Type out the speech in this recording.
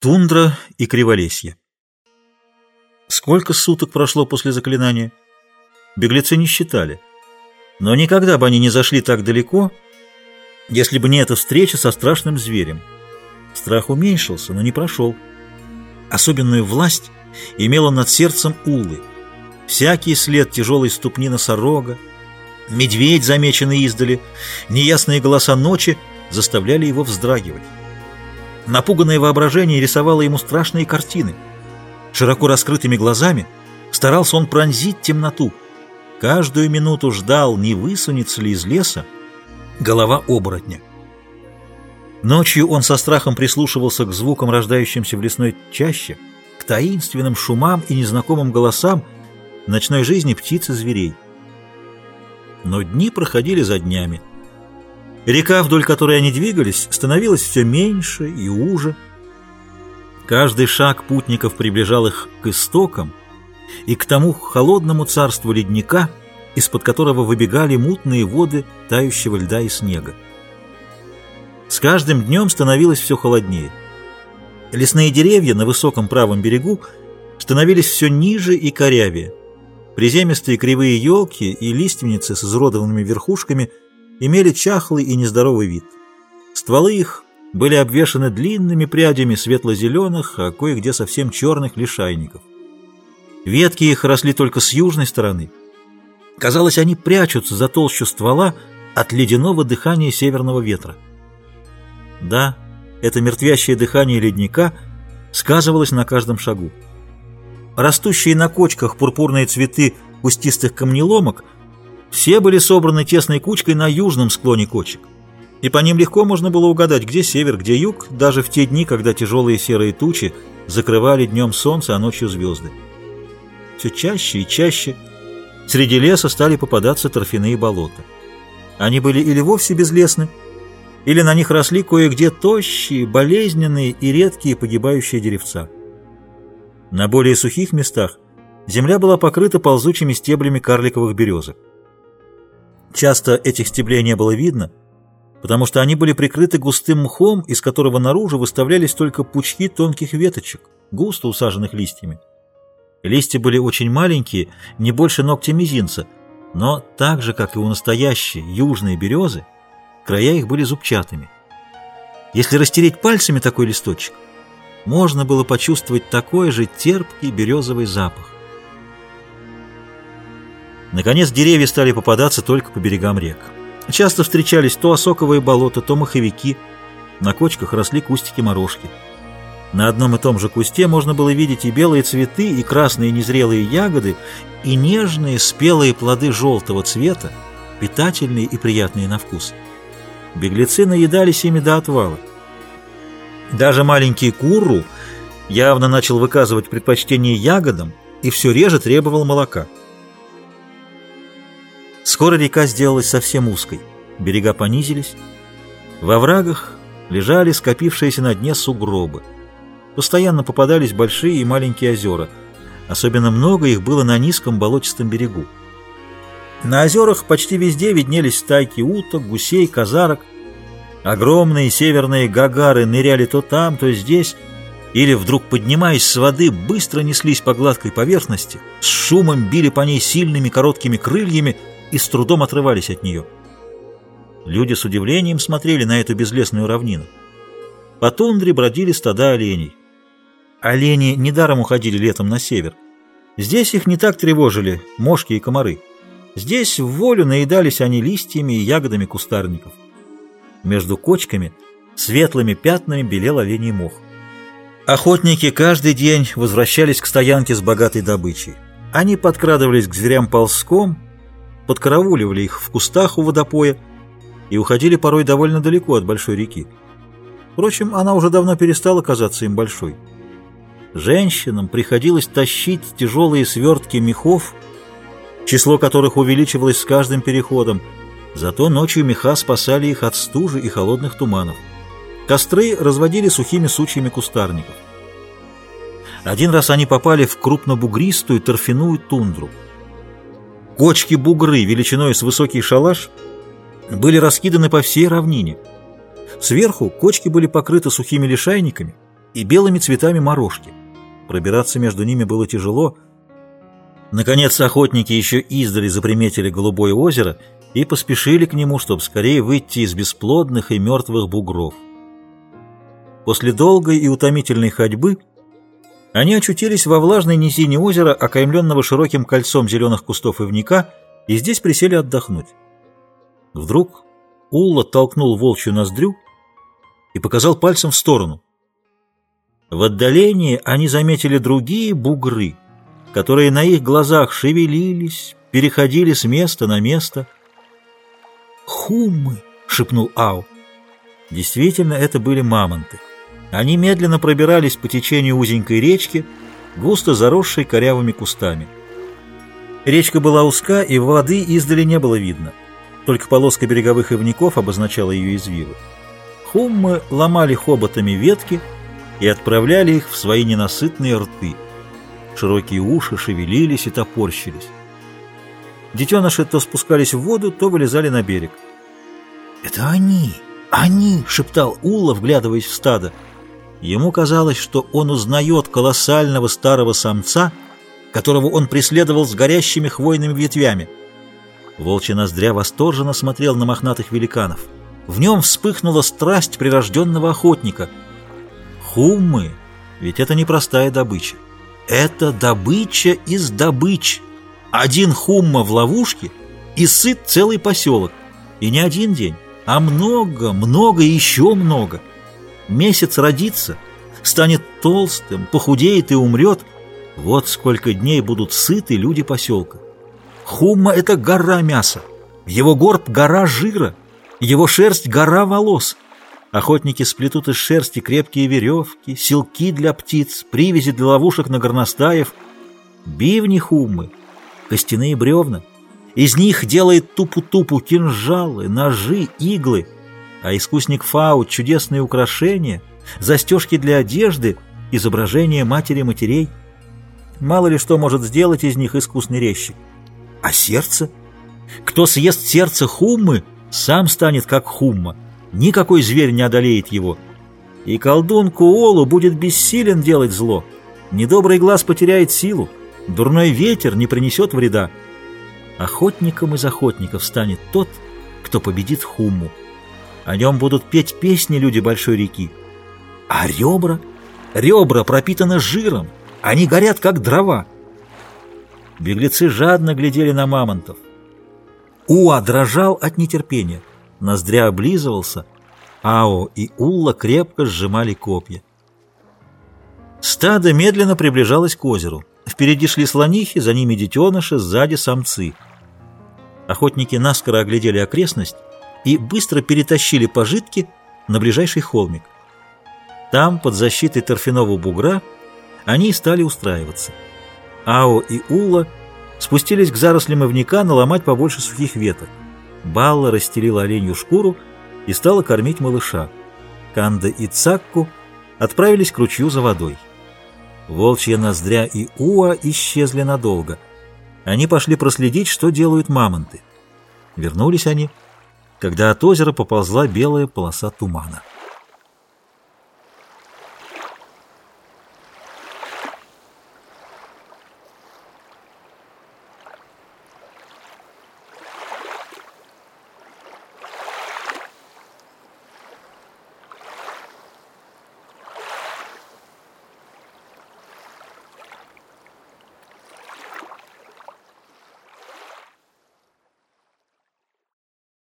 Тундра и Криволесье. Сколько суток прошло после заклинания? Беглецы не считали. Но никогда бы они не зашли так далеко, если бы не эта встреча со страшным зверем. Страх уменьшился, но не прошел. Особенную власть имел он над сердцем Улы. Всякий след тяжелой ступни носорога, медведь, замеченный издали, неясные голоса ночи заставляли его вздрагивать. Напуганное воображение рисовало ему страшные картины. Широко раскрытыми глазами старался он пронзить темноту. Каждую минуту ждал, не высунется ли из леса голова оборотня. Ночью он со страхом прислушивался к звукам, рождающимся в лесной чаще, к таинственным шумам и незнакомым голосам ночной жизни птиц и зверей. Но дни проходили за днями. Река, вдоль которой они двигались, становилась все меньше и уже. Каждый шаг путников приближал их к истокам и к тому холодному царству ледника, из-под которого выбегали мутные воды тающего льда и снега. С каждым днем становилось все холоднее. Лесные деревья на высоком правом берегу становились все ниже и корявее. Приземистые кривые елки и лиственницы с изуродованными верхушками – имели чахлый и нездоровый вид. Стволы их были обвешаны длинными прядями светло-зеленых, а кое-где совсем черных лишайников. Ветки их росли только с южной стороны. Казалось, они прячутся за толщу ствола от ледяного дыхания северного ветра. Да, это мертвящее дыхание ледника сказывалось на каждом шагу. Растущие на кочках пурпурные цветы кустистых камнеломок – все были собраны тесной кучкой на южном склоне кочек, и по ним легко можно было угадать, где север, где юг, даже в те дни, когда тяжелые серые тучи закрывали днем солнце, а ночью звезды. Все чаще и чаще среди леса стали попадаться торфяные болота. Они были или вовсе безлесны, или на них росли кое-где тощие, болезненные и редкие погибающие деревца. На более сухих местах земля была покрыта ползучими стеблями карликовых березок. Часто этих стеблей не было видно, потому что они были прикрыты густым мхом, из которого наружу выставлялись только пучки тонких веточек, густо усаженных листьями. Листья были очень маленькие, не больше ногтя мизинца, но так же, как и у настоящей южной березы, края их были зубчатыми. Если растереть пальцами такой листочек, можно было почувствовать такой же терпкий березовый запах. Наконец деревья стали попадаться только по берегам рек. Часто встречались то осоковые болота, то маховики. На кочках росли кустики-морожки. На одном и том же кусте можно было видеть и белые цветы, и красные незрелые ягоды, и нежные спелые плоды желтого цвета, питательные и приятные на вкус. Беглецы наедались ими до отвала. Даже маленький Курру явно начал выказывать предпочтение ягодам и все реже требовал молока. Скоро река сделалась совсем узкой, берега понизились. Во врагах лежали скопившиеся на дне сугробы. Постоянно попадались большие и маленькие озера. Особенно много их было на низком болотистом берегу. На озерах почти везде виднелись стайки уток, гусей, казарок. Огромные северные гагары ныряли то там, то здесь, или, вдруг поднимаясь с воды, быстро неслись по гладкой поверхности, с шумом били по ней сильными короткими крыльями, и с трудом отрывались от нее. Люди с удивлением смотрели на эту безлесную равнину. По тундре бродили стада оленей. Олени недаром уходили летом на север. Здесь их не так тревожили мошки и комары. Здесь в волю наедались они листьями и ягодами кустарников. Между кочками светлыми пятнами белел оленей мох. Охотники каждый день возвращались к стоянке с богатой добычей. Они подкрадывались к зверям ползком, подкарауливали их в кустах у водопоя и уходили порой довольно далеко от большой реки. Впрочем, она уже давно перестала казаться им большой. Женщинам приходилось тащить тяжелые свертки мехов, число которых увеличивалось с каждым переходом, зато ночью меха спасали их от стужи и холодных туманов. Костры разводили сухими сучьями кустарников. Один раз они попали в крупнобугристую торфяную тундру – Кочки-бугры величиной с высокий шалаш были раскиданы по всей равнине. Сверху кочки были покрыты сухими лишайниками, и белыми цветами морожки. Пробираться между ними было тяжело. Наконец охотники еще издали заприметили голубое озеро и поспешили к нему, чтобы скорее выйти из бесплодных и мертвых бугров. После долгой и утомительной ходьбы они очутились во влажной низине озера, окаймленного широким кольцом зеленых кустов ивника, и здесь присели отдохнуть. Вдруг Улла толкнул волчью ноздрю и показал пальцем в сторону. В отдалении они заметили другие бугры, которые на их глазах шевелились, переходили с места на место. «Хуммы!» — шепнул Ау. Действительно, это были мамонты. Они медленно пробирались по течению узенькой речки, густо заросшей корявыми кустами. Речка была узка, и воды издали не было видно. Только полоска береговых ивников обозначала ее извивы. Хуммы ломали хоботами ветки и отправляли их в свои ненасытные рты. Широкие уши шевелились и топорщились. Детеныши то спускались в воду, то вылезали на берег. «Это они! Они!» — шептал Ула, вглядываясь в стадо. Ему казалось, что он узнает колоссального старого самца, которого он преследовал с горящими хвойными ветвями. Волчий ноздря восторженно смотрел на мохнатых великанов — в нем вспыхнула страсть прирожденного охотника. Хуммы, ведь это не простая добыча. Это добыча из добыч. Один хумма в ловушке и сыт целый поселок. И не один день, а много, много и еще много. Месяц родится, станет толстым, похудеет и умрет. Вот сколько дней будут сыты люди поселка. Хумма — это гора мяса, его горб — гора жира — его шерсть — гора волос. Охотники сплетут из шерсти крепкие веревки, силки для птиц, привязи для ловушек на горностаев, бивни хуммы, костяные бревна. Из них делает тупу-тупу кинжалы, ножи, иглы, а искусник Фау — чудесные украшения, застежки для одежды, изображения матери-матерей. Мало ли что может сделать из них искусный резчик. А сердце? Кто съест сердце хуммы — сам станет как Хумма, никакой зверь не одолеет его. И колдун Куолу будет бессилен делать зло. Недобрый глаз потеряет силу, дурной ветер не принесет вреда. Охотником из охотников станет тот, кто победит Хумму. О нем будут петь песни люди Большой реки. А ребра? Ребра пропитаны жиром, они горят, как дрова. Беглецы жадно глядели на мамонтов. Уа дрожал от нетерпения, ноздря облизывался, Ао и Улла крепко сжимали копья. Стадо медленно приближалось к озеру. Впереди шли слонихи, за ними детеныши, сзади самцы. Охотники наскоро оглядели окрестность и быстро перетащили пожитки на ближайший холмик. Там, под защитой торфяного бугра, они стали устраиваться. Ао и Улла спустились к зарослям ивника наломать побольше сухих веток. Балла расстелила оленью шкуру и стала кормить малыша. Канда и Цакку отправились к ручью за водой. Волчья ноздря и Уа исчезли надолго. Они пошли проследить, что делают мамонты. Вернулись они, когда от озера поползла белая полоса тумана.